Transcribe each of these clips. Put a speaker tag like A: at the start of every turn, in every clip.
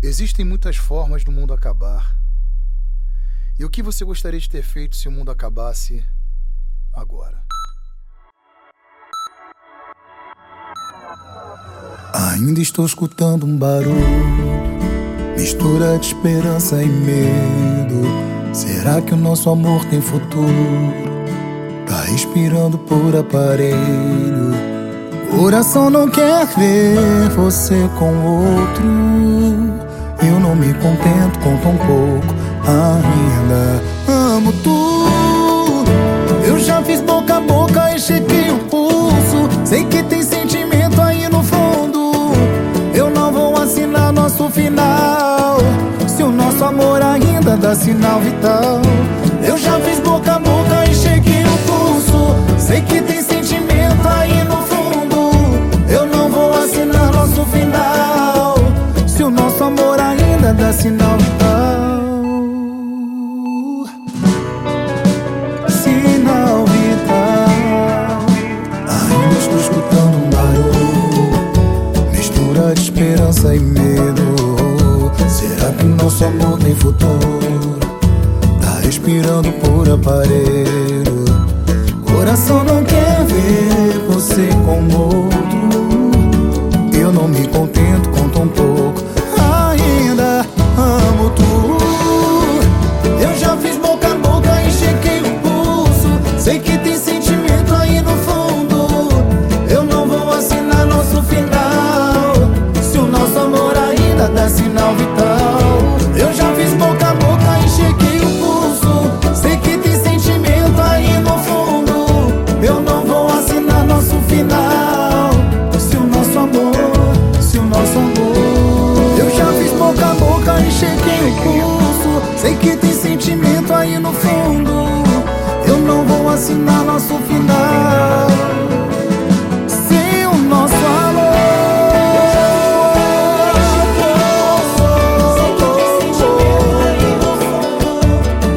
A: Existem muitas formas do mundo acabar. E o que você gostaria de ter feito se o mundo acabasse agora?
B: Ainda estou escutando um barulho, mistura de esperança e medo. Será que o nosso amor tem futuro? Tá respirando por aparelho. Coração não quer ver você com outro. Não me contento com tão pouco ainda. Amo tu. Eu já fiz boca a boca e chequei o pulso. Sei que tem sentimento aí no fundo. Eu não vou assinar nosso final. Se o nosso amor ainda dá sinal vital. Amor ainda dá sinal vital. Sinal vital. Ainda estou escutando um barulho. Mistura de esperança e medo. Será que o nosso amor tem futuro? Tá respirando por aparelho. Coração não quer ver você com outro. Eu não me contento Sei que tem sentimento aí no fundo. Eu não vou assinar nosso final. Sem o nosso amor.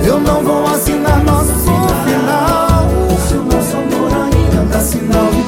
B: Eu não vou assinar nosso final. Se o nosso amor ainda dá sinal.